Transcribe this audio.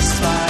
satisfied.